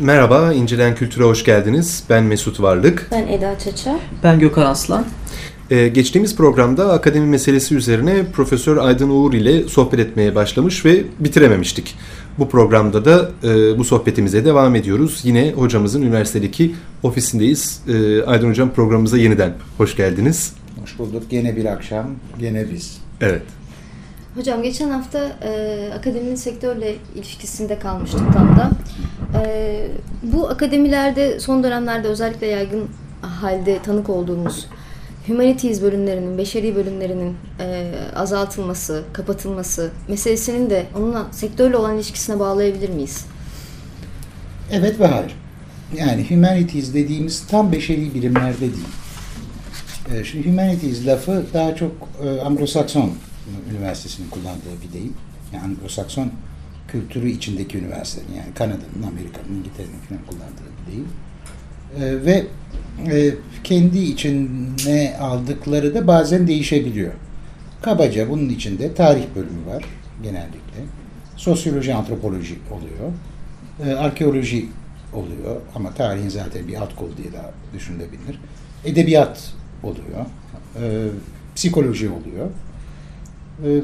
Merhaba, İncelen Kültür'e hoş geldiniz. Ben Mesut Varlık. Ben Eda Çaça. Ben Gökhan Aslan. Ee, geçtiğimiz programda akademi meselesi üzerine Profesör Aydın Uğur ile sohbet etmeye başlamış ve bitirememiştik. Bu programda da e, bu sohbetimize devam ediyoruz. Yine hocamızın üniversitedeki ofisindeyiz. E, Aydın Hocam programımıza yeniden hoş geldiniz. Hoş bulduk. Gene bir akşam, gene biz. Evet. Hocam geçen hafta e, akademinin sektörle ilişkisinde kalmıştık tam da. E, bu akademilerde son dönemlerde özellikle yaygın halde tanık olduğumuz humanities bölümlerinin, beşeri bölümlerinin e, azaltılması, kapatılması meselesinin de onunla sektörle olan ilişkisine bağlayabilir miyiz? Evet ve hayır. Yani humanities dediğimiz tam beşeri bilimlerde değil. Ee, şimdi humanities lafı daha çok e, Anglo-Sakson Üniversitesi'nin kullandığı bir deyim. Yani Anglo-Sakson kültürü içindeki üniversitenin yani Kanada'nın, Amerika'nın, İngiltere'nin falan kullandığı bir deyim. Ee, ve e, kendi içine aldıkları da bazen değişebiliyor. Kabaca bunun içinde tarih bölümü var genellikle. Sosyoloji, antropoloji oluyor. Ee, arkeoloji oluyor ama tarihin zaten bir alt kolu diye daha düşünülebilir. Edebiyat oluyor. Ee, psikoloji oluyor. Ee,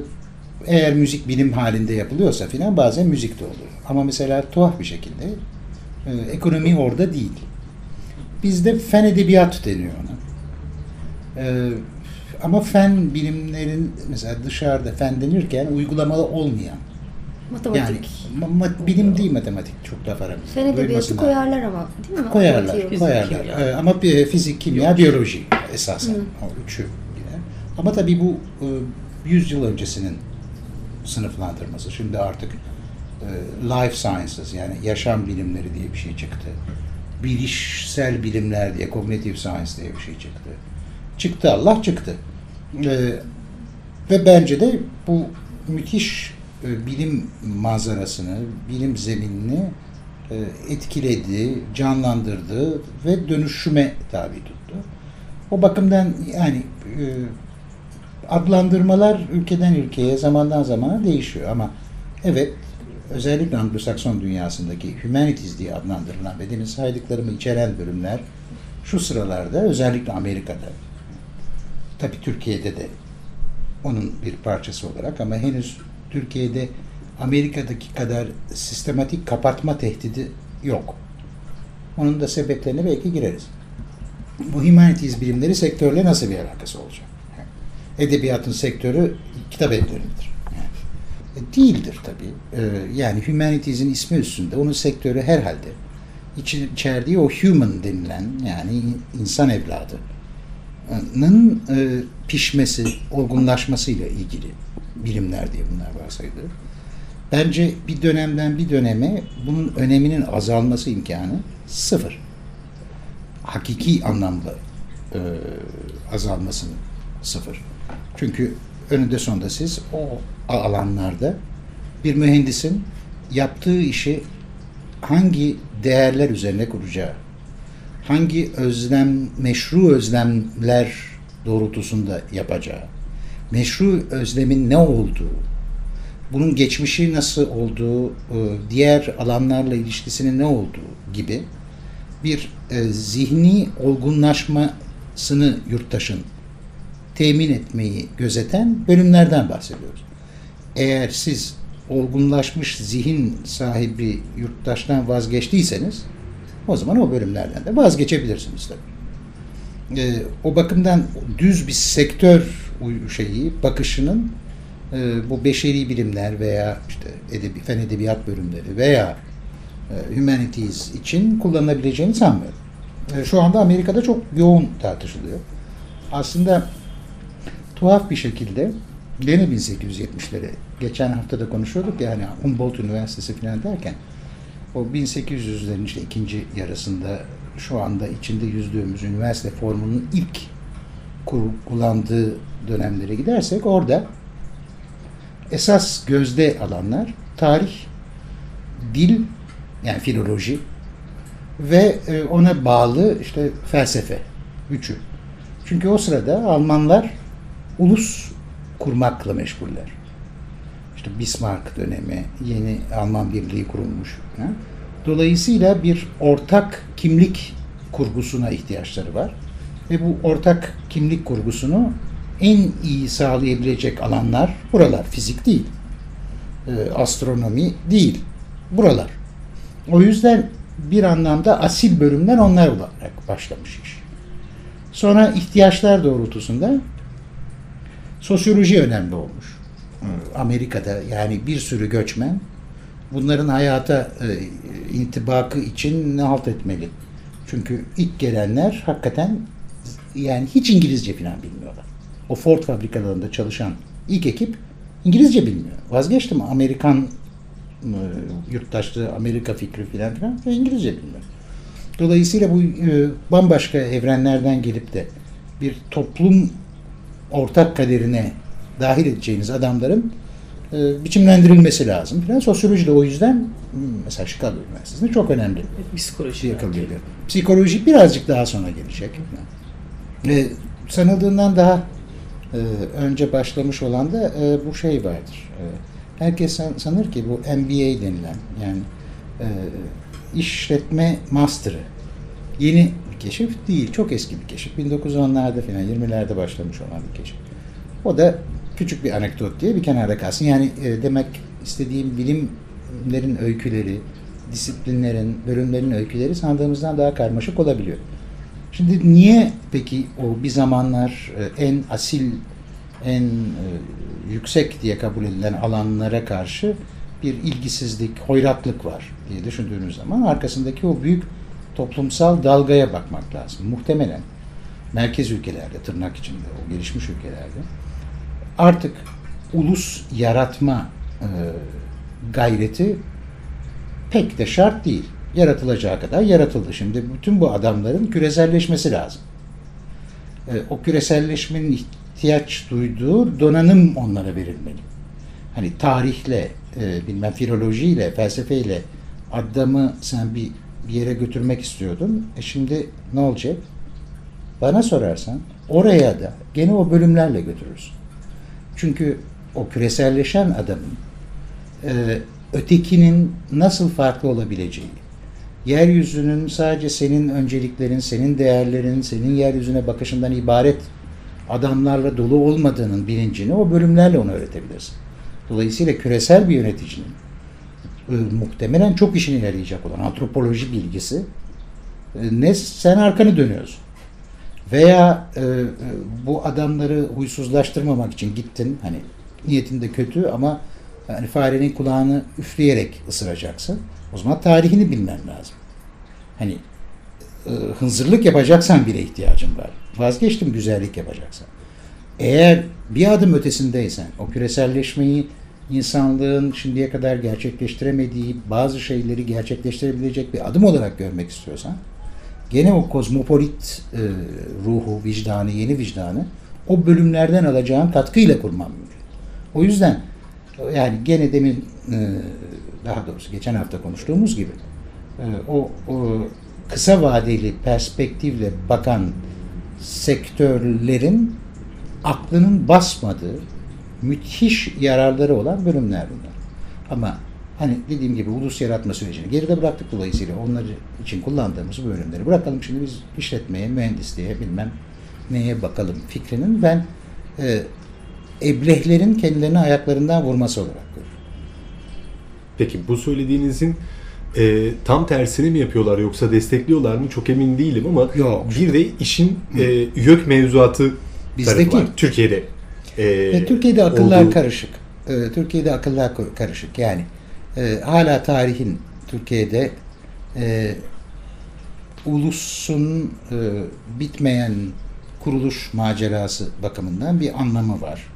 eğer müzik bilim halinde yapılıyorsa filan bazen müzik de oluyor. Ama mesela tuhaf bir şekilde e, ekonomi orada değil. Bizde fen edebiyat deniyor ona. Ee, ama fen bilimlerin mesela dışarıda fen denirken uygulamalı olmayan Matematik. yani ma- ma- bilim değil matematik çok laf aramızda. Fen edebiyatı koyarlar ama değil mi? Koyarlar, yok. koyarlar. kimya. Ee, ama bir fizik, kimya, biyoloji esasen. Hı. O üçü girer. Ama tabii bu e, 100 yıl öncesinin sınıflandırması. Şimdi artık e, life sciences yani yaşam bilimleri diye bir şey çıktı. Bilişsel bilimler diye, cognitive science diye bir şey çıktı. Çıktı Allah çıktı. E, ve bence de bu müthiş e, bilim manzarasını, bilim zeminini e, etkiledi, canlandırdı ve dönüşüme tabi tuttu. O bakımdan yani e, adlandırmalar ülkeden ülkeye zamandan zamana değişiyor ama evet özellikle Anglo-Sakson dünyasındaki humanities diye adlandırılan ve demin saydıklarımı içeren bölümler şu sıralarda özellikle Amerika'da tabii Türkiye'de de onun bir parçası olarak ama henüz Türkiye'de Amerika'daki kadar sistematik kapatma tehdidi yok. Onun da sebeplerine belki gireriz. Bu humanities bilimleri sektörle nasıl bir alakası olacak? Edebiyatın sektörü kitap evleridir. Yani, e, değildir tabii. E, yani humanities'in ismi üstünde onun sektörü herhalde içerdiği o human denilen yani insan evladı nın e, pişmesi, olgunlaşmasıyla ilgili bilimler diye bunlar varsayılır. Bence bir dönemden bir döneme bunun öneminin azalması imkanı sıfır. Hakiki anlamda e, azalmasının sıfır. Çünkü önünde sonunda siz o alanlarda bir mühendisin yaptığı işi hangi değerler üzerine kuracağı, hangi özlem, meşru özlemler doğrultusunda yapacağı, meşru özlemin ne olduğu, bunun geçmişi nasıl olduğu, e, diğer alanlarla ilişkisinin ne olduğu gibi bir e, zihni olgunlaşmasını yurttaşın temin etmeyi gözeten bölümlerden bahsediyoruz. Eğer siz olgunlaşmış zihin sahibi yurttaştan vazgeçtiyseniz o zaman o bölümlerden de vazgeçebilirsiniz tabii. Ee, o bakımdan düz bir sektör şeyi, bakışının e, bu beşeri bilimler veya işte edebi, fen edebiyat bölümleri veya e, humanities için kullanılabileceğini sanmıyorum. E, şu anda Amerika'da çok yoğun tartışılıyor. Aslında tuhaf bir şekilde gene 1870'lere geçen hafta da konuşuyorduk ya hani Humboldt Üniversitesi falan derken o 1800'lerin işte ikinci yarısında şu anda içinde yüzdüğümüz üniversite formunun ilk kullandığı dönemlere gidersek orada esas gözde alanlar tarih, dil yani filoloji ve e, ona bağlı işte felsefe üçü. Çünkü o sırada Almanlar ulus kurmakla meşguller. İşte Bismarck dönemi, yeni Alman Birliği kurulmuş. Dolayısıyla bir ortak kimlik kurgusuna ihtiyaçları var. Ve bu ortak kimlik kurgusunu en iyi sağlayabilecek alanlar buralar. Fizik değil, e, astronomi değil, buralar. O yüzden bir anlamda asil bölümler onlar olarak başlamış iş. Sonra ihtiyaçlar doğrultusunda sosyoloji önemli olmuş. Amerika'da yani bir sürü göçmen bunların hayata e, intibakı için ne halt etmeli. Çünkü ilk gelenler hakikaten yani hiç İngilizce falan bilmiyorlar. O Ford fabrikalarında çalışan ilk ekip İngilizce bilmiyor. Vazgeçtim Amerikan e, yurttaşlığı, Amerika fikri filan filan İngilizce bilmiyor. Dolayısıyla bu e, bambaşka evrenlerden gelip de bir toplum ortak kaderine dahil edeceğiniz adamların e, biçimlendirilmesi lazım. Falan. Sosyoloji de o yüzden mesela Chicago Üniversitesi'nde çok önemli. Psikoloji. Yakılıyor. Psikoloji birazcık daha sonra gelecek. E, sanıldığından daha e, önce başlamış olan da e, bu şey vardır. E, herkes san, sanır ki bu MBA denilen yani e, işletme master'ı yeni bir keşif değil. Çok eski bir keşif. 1910'larda falan 20'lerde başlamış olan bir keşif. O da küçük bir anekdot diye bir kenarda kalsın. Yani e, demek istediğim bilimlerin öyküleri, disiplinlerin, bölümlerin öyküleri sandığımızdan daha karmaşık olabiliyor. Şimdi niye peki o bir zamanlar e, en asil, en e, yüksek diye kabul edilen alanlara karşı bir ilgisizlik, hoyratlık var diye düşündüğünüz zaman arkasındaki o büyük toplumsal dalgaya bakmak lazım. Muhtemelen merkez ülkelerde, tırnak içinde o gelişmiş ülkelerde artık ulus yaratma e, gayreti pek de şart değil. Yaratılacağı kadar yaratıldı. Şimdi bütün bu adamların küreselleşmesi lazım. E, o küreselleşmenin ihtiyaç duyduğu donanım onlara verilmeli. Hani tarihle, e, bilmem filolojiyle, felsefeyle adamı sen bir, bir yere götürmek istiyordun. E şimdi ne olacak? Bana sorarsan oraya da gene o bölümlerle götürürsün. Çünkü o küreselleşen adamın e, ötekinin nasıl farklı olabileceği, yeryüzünün sadece senin önceliklerin, senin değerlerin, senin yeryüzüne bakışından ibaret adamlarla dolu olmadığının bilincini o bölümlerle ona öğretebilirsin. Dolayısıyla küresel bir yöneticinin e, muhtemelen çok işine yarayacak olan antropoloji bilgisi e, ne sen arkanı dönüyorsun veya e, e, bu adamları huysuzlaştırmamak için gittin hani niyetinde kötü ama yani farenin kulağını üfleyerek ısıracaksın. O zaman tarihini bilmen lazım. Hani e, hınzırlık yapacaksan bile ihtiyacın var. Vazgeçtim güzellik yapacaksan. Eğer bir adım ötesindeysen o küreselleşmeyi insanlığın şimdiye kadar gerçekleştiremediği bazı şeyleri gerçekleştirebilecek bir adım olarak görmek istiyorsan gene o kozmopolit e, ruhu, vicdanı, yeni vicdanı o bölümlerden alacağın katkıyla kurman mümkün. O yüzden yani gene demin e, daha doğrusu geçen hafta konuştuğumuz gibi e, o, o kısa vadeli perspektifle bakan sektörlerin aklının basmadığı müthiş yararları olan bölümler bunlar. Ama hani dediğim gibi ulus yaratma sürecini geride bıraktık dolayısıyla onlar için kullandığımız bu bölümleri bırakalım. Şimdi biz işletmeye, mühendisliğe bilmem neye bakalım fikrinin ben e, eblehlerin kendilerini ayaklarından vurması olarak görüyorum. Peki bu söylediğinizin e, tam tersini mi yapıyorlar yoksa destekliyorlar mı çok emin değilim ama Yok. bir de işin e, YÖK mevzuatı Bizdeki- var. Türkiye'de. E, Ve Türkiye'de akıllar olduğu- karışık. Ee, Türkiye'de akıllar karışık. Yani e, hala tarihin Türkiye'de e, ulusun e, bitmeyen kuruluş macerası bakımından bir anlamı var.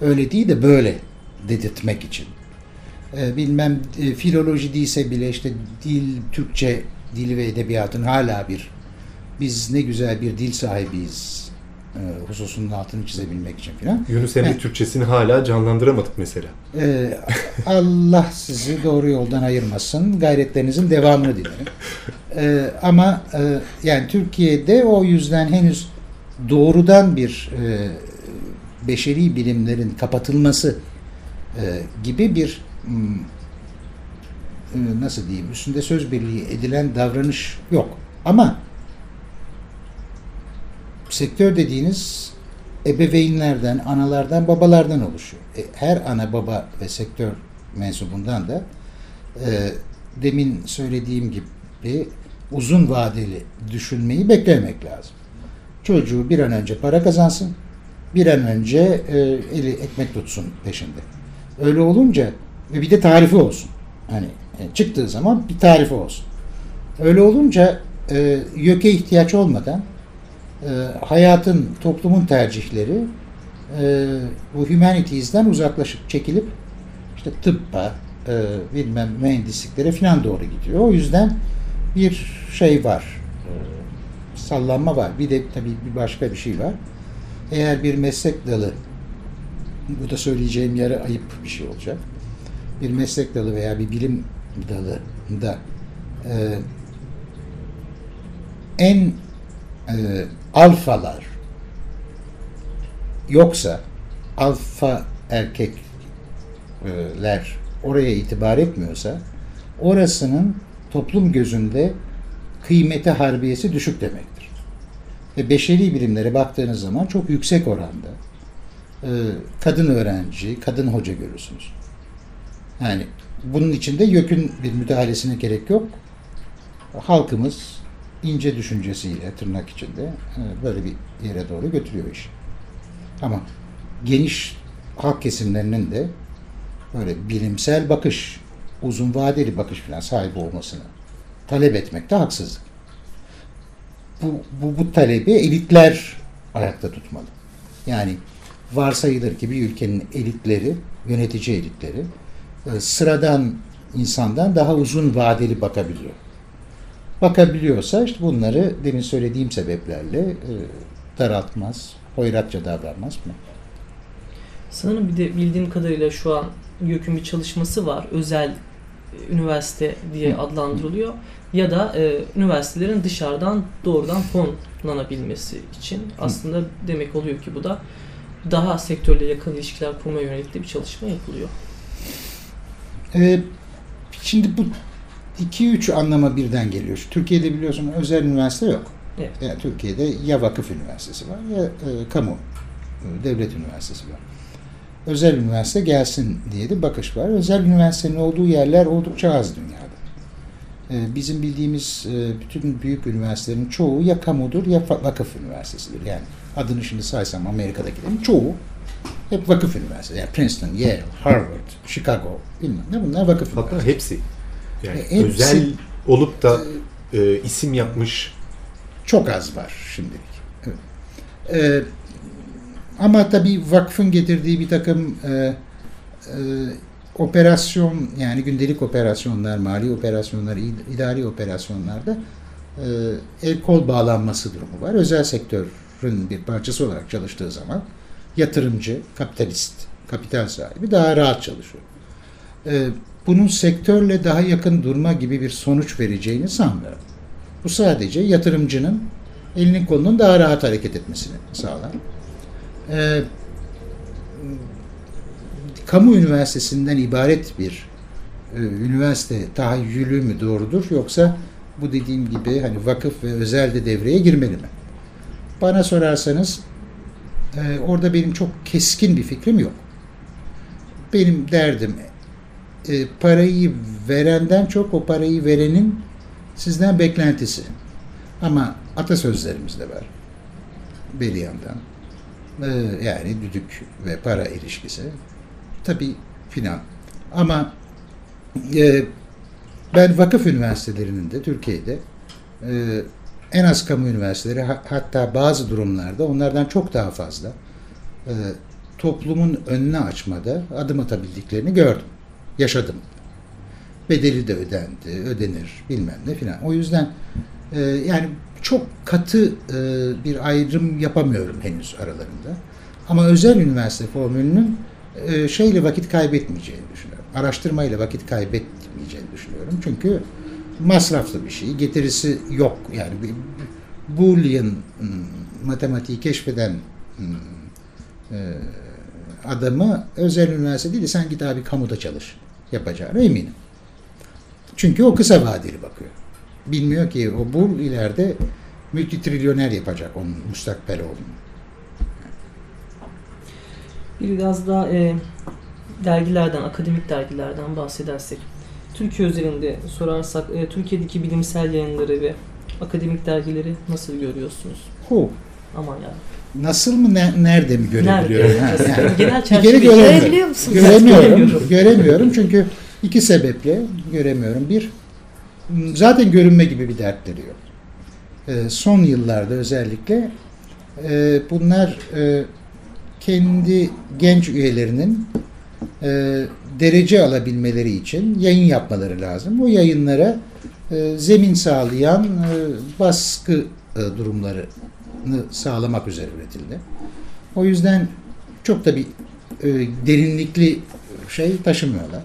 Öyle değil de böyle dedirtmek için. E, bilmem e, filoloji değilse bile işte dil, Türkçe dil ve edebiyatın hala bir biz ne güzel bir dil sahibiyiz e, hususunun altını çizebilmek için filan. Yunus Emre Evet. Türkçesini hala canlandıramadık mesela. Ee, Allah sizi doğru yoldan ayırmasın. Gayretlerinizin devamını dilerim. Ee, ama e, yani Türkiye'de o yüzden henüz doğrudan bir e, beşeri bilimlerin kapatılması e, gibi bir m, e, nasıl diyeyim üstünde söz birliği edilen davranış yok. Ama sektör dediğiniz ebeveynlerden, analardan, babalardan oluşuyor. E, her ana baba ve sektör mensubundan da e, demin söylediğim gibi uzun vadeli düşünmeyi beklemek lazım. Çocuğu bir an önce para kazansın, bir an önce e, eli ekmek tutsun peşinde. Öyle olunca ve bir de tarifi olsun. Hani e, çıktığı zaman bir tarifi olsun. Öyle olunca e, YÖK'e ihtiyaç olmadan hayatın, toplumun tercihleri e, bu humanities'den uzaklaşıp çekilip işte tıbba, e, bilmem mühendisliklere falan doğru gidiyor. O yüzden bir şey var. E, sallanma var. Bir de tabii bir başka bir şey var. Eğer bir meslek dalı bu da söyleyeceğim yere ayıp bir şey olacak. Bir meslek dalı veya bir bilim dalında e, en e, alfalar yoksa alfa erkekler oraya itibar etmiyorsa orasının toplum gözünde kıymeti harbiyesi düşük demektir. Ve beşeri bilimlere baktığınız zaman çok yüksek oranda e, kadın öğrenci, kadın hoca görürsünüz. Yani bunun içinde YÖK'ün bir müdahalesine gerek yok. Halkımız ince düşüncesiyle tırnak içinde e, böyle bir yere doğru götürüyor iş. Ama geniş halk kesimlerinin de böyle bilimsel bakış, uzun vadeli bakış falan sahibi olmasını talep etmekte haksızlık. Bu, bu, bu talebi elitler ayakta tutmalı. Yani varsayılır ki bir ülkenin elitleri, yönetici elitleri e, sıradan insandan daha uzun vadeli bakabiliyor. Bakabiliyorsa işte bunları demin söylediğim sebeplerle e, daraltmaz, hoyratça davranmaz mı? Sanırım bir de bildiğim kadarıyla şu an YÖK'ün bir çalışması var. Özel e, üniversite diye adlandırılıyor. Ya da e, üniversitelerin dışarıdan doğrudan fonlanabilmesi için aslında demek oluyor ki bu da daha sektörle yakın ilişkiler kurmaya yönelik de bir çalışma yapılıyor. Ee, şimdi bu iki üç anlama birden geliyor. Türkiye'de biliyorsun özel üniversite yok. Evet. Yani Türkiye'de ya vakıf üniversitesi var ya e, kamu e, devlet üniversitesi var. Özel üniversite gelsin diye de bakış var. Özel üniversitenin olduğu yerler oldukça az dünyada. E, bizim bildiğimiz e, bütün büyük üniversitelerin çoğu ya kamudur ya vakıf üniversitesidir. Yani adını şimdi saysam Amerika'dakilerin çoğu hep vakıf üniversitesi. Yani Princeton, Yale, Harvard, Chicago bilmem ne bunlar vakıf Hatta üniversitesi. hepsi. Yani E, hepsi- özel olup da e, isim yapmış Çok az var şimdilik. Evet. Ee, ama tabii vakfın getirdiği bir takım e, e, operasyon yani gündelik operasyonlar, mali operasyonlar, id- idari operasyonlarda e, el kol bağlanması durumu var. Özel sektörün bir parçası olarak çalıştığı zaman yatırımcı, kapitalist, kapital sahibi daha rahat çalışıyor. E, bunun sektörle daha yakın durma gibi bir sonuç vereceğini sanmıyorum. Bu sadece yatırımcının elinin kolunun daha rahat hareket etmesini sağlar. Ee, kamu üniversitesinden ibaret bir e, üniversite tahayyülü mü doğrudur yoksa bu dediğim gibi hani vakıf ve özel de devreye girmeli mi? Bana sorarsanız e, orada benim çok keskin bir fikrim yok. Benim derdim e, parayı verenden çok o parayı verenin sizden beklentisi. Ama atasözlerimiz de var. Bir yandan. Ee, yani düdük ve para ilişkisi. Tabii filan. Ama e, ben vakıf üniversitelerinin de Türkiye'de e, en az kamu üniversiteleri ha- hatta bazı durumlarda onlardan çok daha fazla e, toplumun önüne açmada adım atabildiklerini gördüm. Yaşadım bedeli de ödendi, ödenir bilmem ne filan. O yüzden e, yani çok katı e, bir ayrım yapamıyorum henüz aralarında. Ama özel üniversite formülünün e, şeyle vakit kaybetmeyeceğini düşünüyorum. Araştırmayla vakit kaybetmeyeceğini düşünüyorum. Çünkü masraflı bir şey, getirisi yok. Yani bir Boolean hmm, matematiği keşfeden hmm, e, adamı özel üniversite değil de sen git abi kamuda çalış yapacağına eminim. Çünkü o kısa vadeli bakıyor. Bilmiyor ki o bul ileride multitrilyoner yapacak onun müstakbel oğlunu. Biraz daha e, dergilerden, akademik dergilerden bahsedersek. Türkiye üzerinde sorarsak, e, Türkiye'deki bilimsel yayınları ve akademik dergileri nasıl görüyorsunuz? Hu. Aman ya. Nasıl mı ne- nerede mi görebiliyorum? Nerede? Ha, yani Genel çerçeve- göremiyorum. Görebiliyor musun? Göremiyorum. Göremiyorum. göremiyorum çünkü iki sebeple göremiyorum. Bir, zaten görünme gibi bir dertleri yok. Ee, son yıllarda özellikle e, bunlar e, kendi genç üyelerinin e, derece alabilmeleri için yayın yapmaları lazım. O yayınlara e, zemin sağlayan e, baskı e, durumlarını sağlamak üzere üretildi. O yüzden çok da bir e, derinlikli şey taşımıyorlar.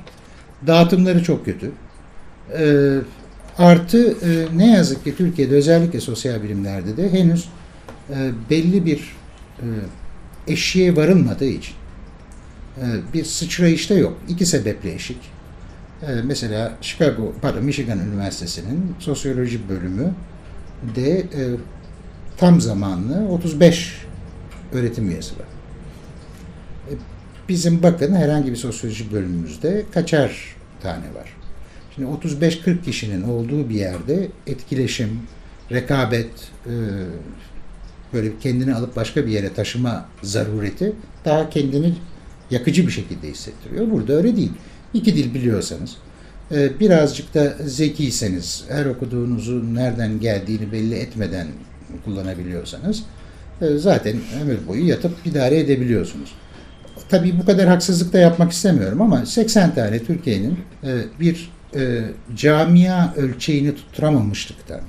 Dağıtımları çok kötü. E, artı e, ne yazık ki Türkiye'de özellikle sosyal bilimlerde de henüz e, belli bir e, eşiğe varılmadığı için e, bir sıçrayışta yok. İki sebeple eşik. E, mesela Chicago, pardon Michigan Üniversitesi'nin sosyoloji bölümü de e, tam zamanlı 35 öğretim üyesi var. E, Bizim bakın herhangi bir sosyoloji bölümümüzde kaçar tane var. Şimdi 35-40 kişinin olduğu bir yerde etkileşim, rekabet, e, böyle kendini alıp başka bir yere taşıma zarureti daha kendini yakıcı bir şekilde hissettiriyor. Burada öyle değil. İki dil biliyorsanız, e, birazcık da zekiyseniz, her okuduğunuzu nereden geldiğini belli etmeden kullanabiliyorsanız e, zaten ömür boyu yatıp idare edebiliyorsunuz. Tabii bu kadar haksızlık da yapmak istemiyorum ama 80 tane Türkiye'nin e, bir e, camia ölçeğini tutturamamışlıktan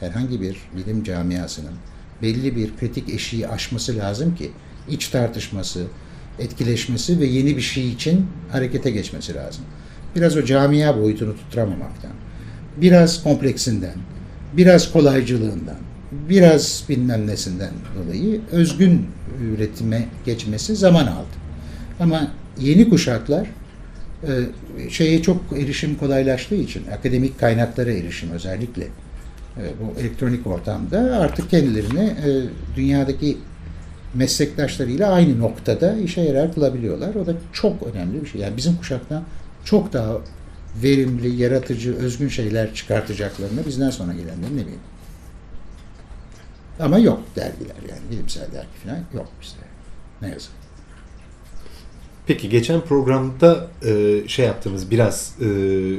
herhangi bir bilim camiasının belli bir kritik eşiği aşması lazım ki iç tartışması, etkileşmesi ve yeni bir şey için harekete geçmesi lazım. Biraz o camia boyutunu tutturamamaktan, biraz kompleksinden, biraz kolaycılığından, biraz bilmem nesinden dolayı özgün üretime geçmesi zaman aldı. Ama yeni kuşaklar e, şeye çok erişim kolaylaştığı için, akademik kaynaklara erişim özellikle e, bu elektronik ortamda artık kendilerini e, dünyadaki meslektaşlarıyla aynı noktada işe yarar kılabiliyorlar. O da çok önemli bir şey. Yani bizim kuşaktan çok daha verimli, yaratıcı, özgün şeyler çıkartacaklarını bizden sonra gelenlerin eminim. Ama yok dergiler yani bilimsel dergi falan yok bizde. Ne yazık. Peki geçen programda e, şey yaptığımız biraz e,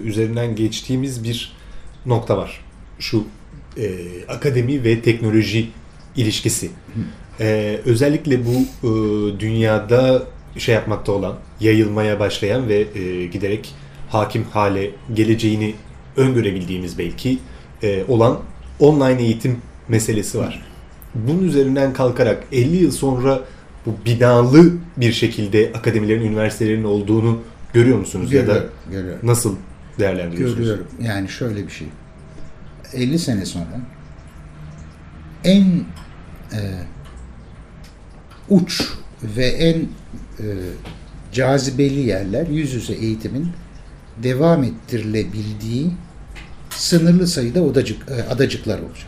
üzerinden geçtiğimiz bir nokta var. Şu e, akademi ve teknoloji ilişkisi. E, özellikle bu e, dünyada şey yapmakta olan, yayılmaya başlayan ve e, giderek hakim hale geleceğini öngörebildiğimiz belki e, olan online eğitim meselesi var. Bunun üzerinden kalkarak 50 yıl sonra bu binalı bir şekilde akademilerin, üniversitelerin olduğunu görüyor musunuz ya da Görüyorum, görüyorum. nasıl değerlendiriyorsunuz? Görüyorum. Yani şöyle bir şey. 50 sene sonra en e, uç ve en e, cazibeli yerler yüz yüze eğitimin devam ettirilebildiği sınırlı sayıda odacık, e, adacıklar olacak.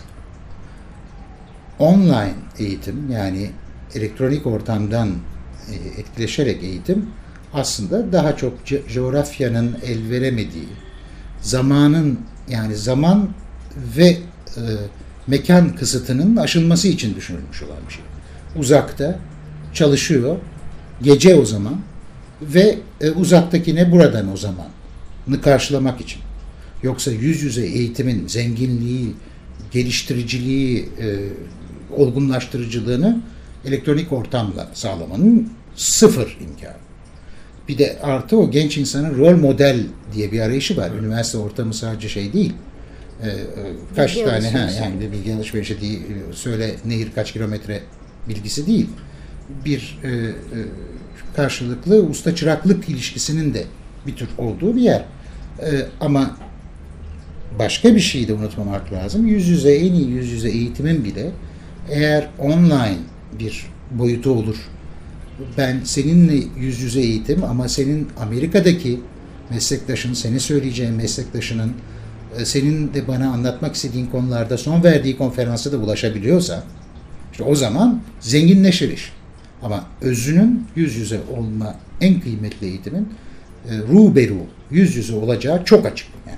Online eğitim yani elektronik ortamdan e, etkileşerek eğitim aslında daha çok coğrafyanın el veremediği, zamanın yani zaman ve e, mekan kısıtının aşılması için düşünülmüş olan bir şey. Uzakta çalışıyor, gece o zaman ve e, uzaktakine buradan o zamanı karşılamak için. Yoksa yüz yüze eğitimin zenginliği, geliştiriciliği, e, olgunlaştırıcılığını elektronik ortamla sağlamanın sıfır imkanı. Bir de artı o genç insanın rol model diye bir arayışı var. Üniversite ortamı sadece şey değil. Ee, e, kaç Bilgi tane ha, yani bir bilgi alışverişi değil, e, söyle nehir kaç kilometre bilgisi değil. Bir e, e, karşılıklı usta çıraklık ilişkisinin de bir tür olduğu bir yer. E, ama başka bir şeyi de unutmamak lazım. Yüz yüze en iyi yüz yüze eğitimin bile eğer online bir boyutu olur. Ben seninle yüz yüze eğitim ama senin Amerika'daki meslektaşın, seni söyleyeceğin meslektaşının e, senin de bana anlatmak istediğin konularda son verdiği konferansa da ulaşabiliyorsa işte o zaman zenginleşir iş. Ama özünün yüz yüze olma en kıymetli eğitimin e, ruberu yüz yüze olacağı çok açık. Yani.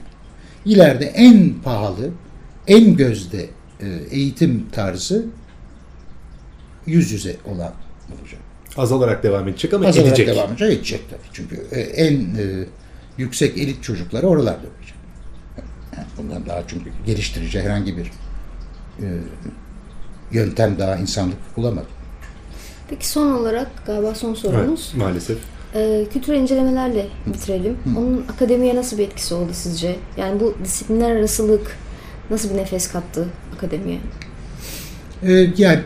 İleride en pahalı, en gözde eğitim tarzı yüz yüze olan olacak. Azalarak devam edecek ama Azalarak edecek. devam edecek, edecek tabii. Çünkü e, en e, yüksek elit çocukları oralarda olacak. Bundan daha çünkü geliştirici herhangi bir e, yöntem daha insanlık bulamadı. Peki son olarak galiba son sorumuz. Evet, maalesef. Ee, kültürel incelemelerle bitirelim. Onun akademiye nasıl bir etkisi oldu sizce? Yani bu disiplinler arasılık nasıl bir nefes kattı akademiye? E, yani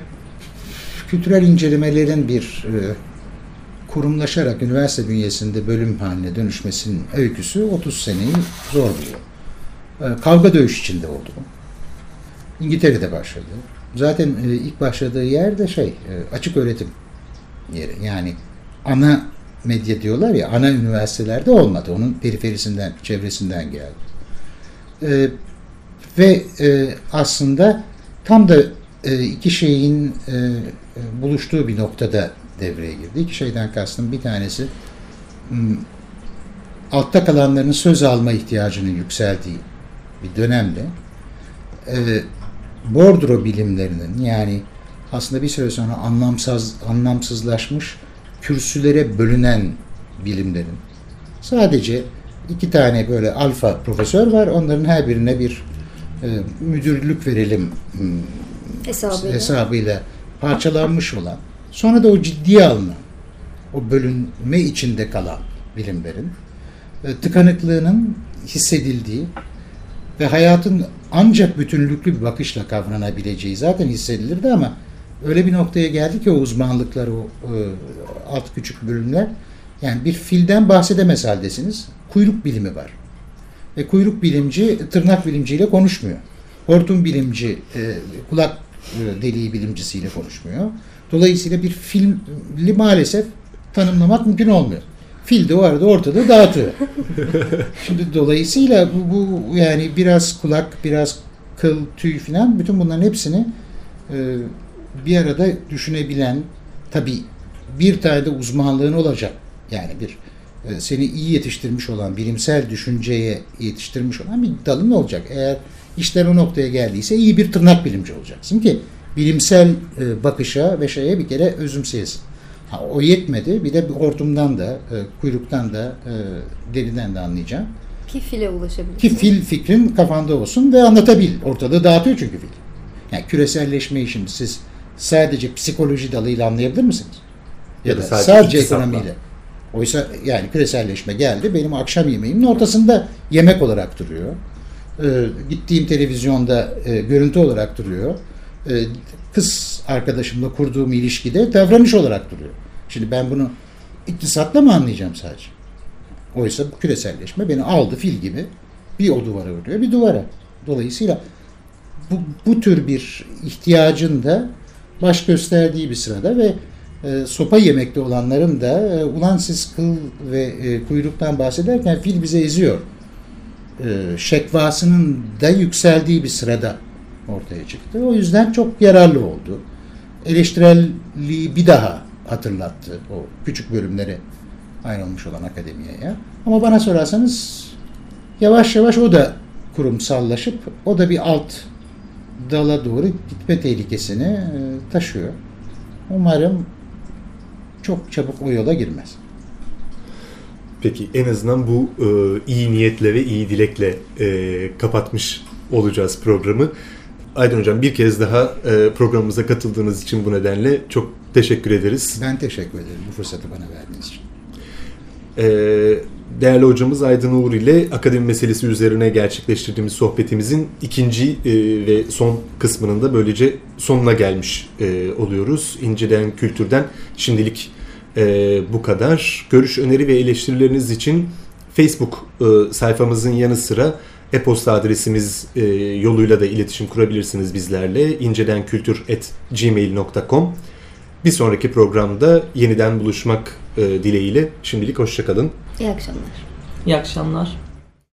kültürel incelemelerin bir e, kurumlaşarak üniversite bünyesinde bölüm haline dönüşmesinin öyküsü 30 seneyi zor buluyor. E, kavga dövüş içinde oldu bu. İngiltere'de başladı. Zaten e, ilk başladığı yer de şey e, açık öğretim yeri. Yani ana medya diyorlar ya ana üniversitelerde olmadı. Onun periferisinden, çevresinden geldi. E, ve e, aslında tam da e, iki şeyin e, e, buluştuğu bir noktada devreye girdi. İki şeyden kastım bir tanesi altta kalanların söz alma ihtiyacının yükseldiği bir dönemde e, bordro bilimlerinin yani aslında bir süre sonra anlamsız anlamsızlaşmış kürsülere bölünen bilimlerin sadece iki tane böyle alfa profesör var. Onların her birine bir e, müdürlük verelim m, Hesabıyla. hesabıyla parçalanmış olan, sonra da o ciddiye alınan, o bölünme içinde kalan bilimlerin e, tıkanıklığının hissedildiği ve hayatın ancak bütünlüklü bir bakışla kavranabileceği zaten hissedilirdi ama öyle bir noktaya geldi ki o uzmanlıklar, o e, alt küçük bölümler yani bir filden bahsedemez haldesiniz. Kuyruk bilimi var. Ve kuyruk bilimci tırnak bilimciyle konuşmuyor. Hortum bilimci e, kulak e, deliği bilimcisiyle konuşmuyor. Dolayısıyla bir filmli maalesef tanımlamak mümkün olmuyor. Fil de o arada ortada dağıtıyor. Şimdi dolayısıyla bu, bu yani biraz kulak, biraz kıl, tüy falan bütün bunların hepsini e, bir arada düşünebilen tabi bir tane de uzmanlığın olacak. Yani bir e, seni iyi yetiştirmiş olan, bilimsel düşünceye yetiştirmiş olan bir dalın olacak. Eğer işler o noktaya geldiyse iyi bir tırnak bilimci olacaksın ki bilimsel e, bakışa ve şeye bir kere özümseyesin. Ha, o yetmedi. Bir de bir hortumdan da, e, kuyruktan da, e, deriden de anlayacağım. Ki file ulaşabilir. Ki fil fikrin kafanda olsun ve anlatabil. Ortalığı dağıtıyor çünkü fil. Yani küreselleşmeyi şimdi siz sadece psikoloji dalıyla anlayabilir misiniz? Ya, da sadece, iktisatla. ekonomiyle. Oysa yani küreselleşme geldi. Benim akşam yemeğimin ortasında yemek olarak duruyor. Ee, gittiğim televizyonda e, görüntü olarak duruyor. Ee, kız arkadaşımla kurduğum ilişkide davranış olarak duruyor. Şimdi ben bunu iktisatla mı anlayacağım sadece? Oysa bu küreselleşme beni aldı fil gibi bir o duvara vuruyor bir duvara. Dolayısıyla bu, bu tür bir ihtiyacın da baş gösterdiği bir sırada ve e, sopa yemekte olanların da e, ulan siz kıl ve e, kuyruktan bahsederken fil bize eziyor. E, şekvasının da yükseldiği bir sırada ortaya çıktı. O yüzden çok yararlı oldu. Eleştirelliği bir daha hatırlattı o küçük bölümleri ayrılmış olan akademiyeye. Ama bana sorarsanız yavaş yavaş o da kurumsallaşıp o da bir alt dala doğru gitme tehlikesini e, taşıyor. Umarım çok çabuk o yola girmez. Peki en azından bu e, iyi niyetle ve iyi dilekle e, kapatmış olacağız programı. Aydın Hocam bir kez daha e, programımıza katıldığınız için bu nedenle çok teşekkür ederiz. Ben teşekkür ederim bu fırsatı bana verdiğiniz için. E, değerli hocamız Aydın Uğur ile akademi meselesi üzerine gerçekleştirdiğimiz sohbetimizin ikinci e, ve son kısmının da böylece sonuna gelmiş e, oluyoruz. İnceden Kültür'den şimdilik e, bu kadar. Görüş, öneri ve eleştirileriniz için Facebook sayfamızın yanı sıra e-posta adresimiz yoluyla da iletişim kurabilirsiniz bizlerle. incedenkültür.gmail.com Bir sonraki programda yeniden buluşmak dileğiyle şimdilik hoşçakalın. İyi akşamlar. İyi akşamlar.